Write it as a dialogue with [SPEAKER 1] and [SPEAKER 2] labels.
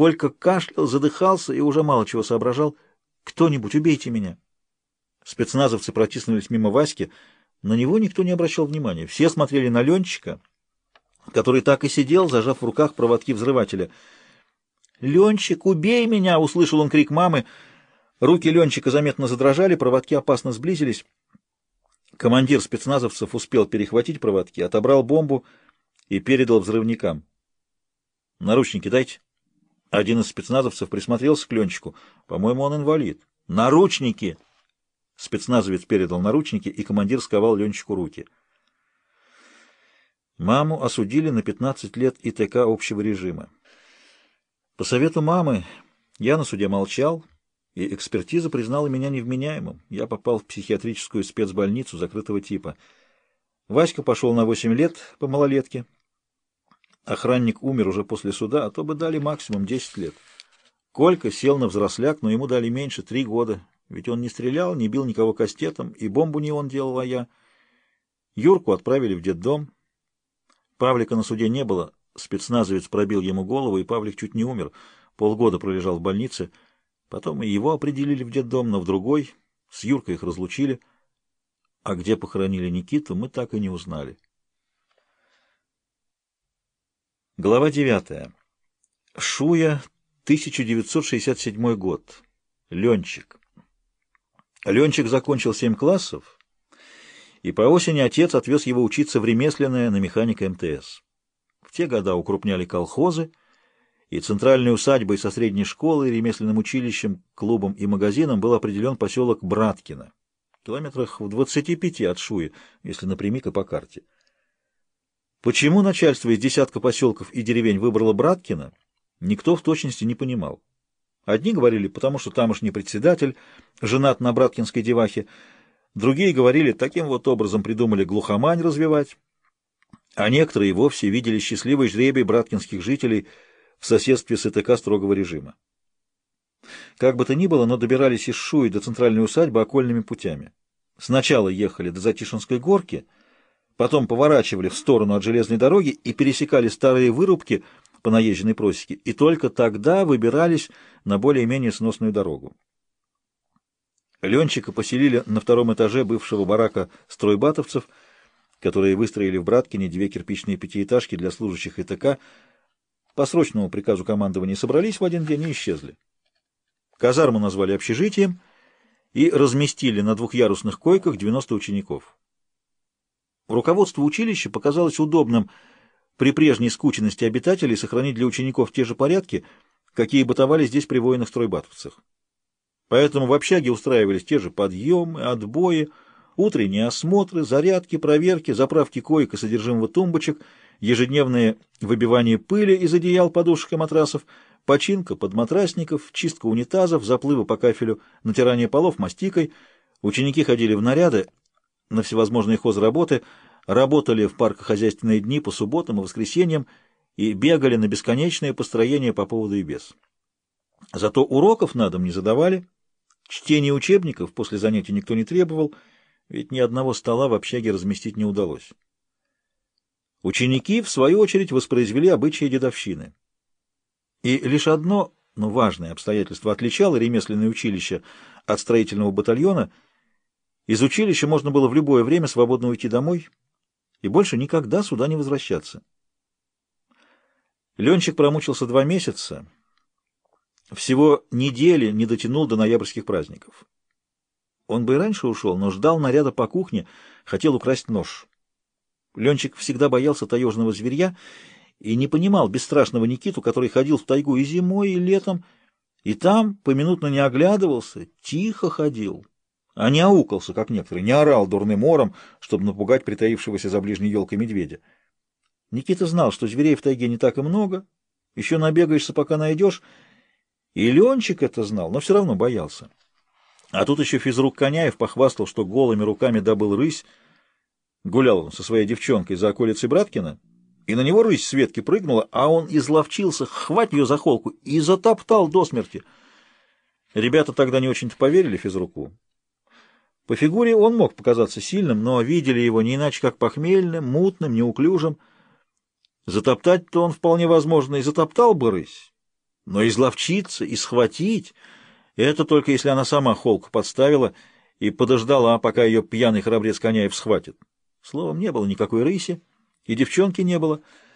[SPEAKER 1] Колька кашлял, задыхался и уже мало чего соображал. «Кто-нибудь, убейте меня!» Спецназовцы протиснулись мимо Васьки. На него никто не обращал внимания. Все смотрели на Ленчика, который так и сидел, зажав в руках проводки взрывателя. «Ленчик, убей меня!» — услышал он крик мамы. Руки Ленчика заметно задрожали, проводки опасно сблизились. Командир спецназовцев успел перехватить проводки, отобрал бомбу и передал взрывникам. «Наручники дайте». Один из спецназовцев присмотрелся к Ленчику. «По-моему, он инвалид». «Наручники!» Спецназовец передал наручники, и командир сковал Ленчику руки. Маму осудили на 15 лет ИТК общего режима. По совету мамы я на суде молчал, и экспертиза признала меня невменяемым. Я попал в психиатрическую спецбольницу закрытого типа. Васька пошел на 8 лет по малолетке. Охранник умер уже после суда, а то бы дали максимум 10 лет. Колька сел на взросляк, но ему дали меньше, три года, ведь он не стрелял, не бил никого кастетом, и бомбу не он делал, а я. Юрку отправили в детдом. Павлика на суде не было, спецназовец пробил ему голову, и Павлик чуть не умер. Полгода пролежал в больнице. Потом и его определили в детдом, но в другой. С Юркой их разлучили. А где похоронили Никиту, мы так и не узнали. Глава 9. Шуя, 1967 год. Ленчик. Ленчик закончил семь классов, и по осени отец отвез его учиться в ремесленное на механика МТС. В те года укрупняли колхозы, и центральной усадьбой со средней школой, ремесленным училищем, клубом и магазином был определен поселок Браткино, километрах в 25 от Шуи, если напрямик и по карте. Почему начальство из десятка поселков и деревень выбрало Браткино, никто в точности не понимал. Одни говорили, потому что тамошний председатель женат на браткинской девахе, другие говорили, таким вот образом придумали глухомань развивать, а некоторые вовсе видели счастливый жребий браткинских жителей в соседстве с ИТК строгого режима. Как бы то ни было, но добирались из Шуи до центральной усадьбы окольными путями. Сначала ехали до Затишинской горки — потом поворачивали в сторону от железной дороги и пересекали старые вырубки по наезженной просеке, и только тогда выбирались на более-менее сносную дорогу. Ленчика поселили на втором этаже бывшего барака стройбатовцев, которые выстроили в Браткине две кирпичные пятиэтажки для служащих ИТК. По срочному приказу командования собрались в один день и исчезли. Казарму назвали общежитием и разместили на двухъярусных койках 90 учеников. Руководство училища показалось удобным при прежней скученности обитателей сохранить для учеников те же порядки, какие бытовали здесь при военных стройбатовцах. Поэтому в общаге устраивались те же подъемы, отбои, утренние осмотры, зарядки, проверки, заправки коек и содержимого тумбочек, ежедневные выбивание пыли из одеял, подушек и матрасов, починка подматрасников, чистка унитазов, заплывы по кафелю, натирание полов мастикой. Ученики ходили в наряды, на всевозможные хозработы, работали в паркохозяйственные дни по субботам и воскресеньям и бегали на бесконечные построения по поводу и без. Зато уроков на дом не задавали, чтение учебников после занятий никто не требовал, ведь ни одного стола в общаге разместить не удалось. Ученики, в свою очередь, воспроизвели обычаи дедовщины. И лишь одно, но важное обстоятельство отличало ремесленное училище от строительного батальона — из училища можно было в любое время свободно уйти домой и больше никогда сюда не возвращаться. Ленчик промучился два месяца, всего недели не дотянул до ноябрьских праздников. Он бы и раньше ушел, но ждал наряда по кухне, хотел украсть нож. Ленчик всегда боялся таежного зверья и не понимал бесстрашного Никиту, который ходил в тайгу и зимой, и летом, и там поминутно не оглядывался, тихо ходил, а не аукался, как некоторые, не орал дурным ором, чтобы напугать притаившегося за ближней елкой медведя. Никита знал, что зверей в тайге не так и много, еще набегаешься, пока найдешь, и Ленчик это знал, но все равно боялся. А тут еще физрук Коняев похвастал, что голыми руками добыл рысь, гулял он со своей девчонкой за околицей Браткина, и на него рысь с ветки прыгнула, а он изловчился, хвать ее за холку и затоптал до смерти. Ребята тогда не очень-то поверили физруку. По фигуре он мог показаться сильным, но видели его не иначе, как похмельным, мутным, неуклюжим. Затоптать-то он вполне возможно и затоптал бы рысь. Но изловчиться и схватить — это только если она сама холку подставила и подождала, пока ее пьяный храбрец Коняев схватит. Словом, не было никакой рыси, и девчонки не было —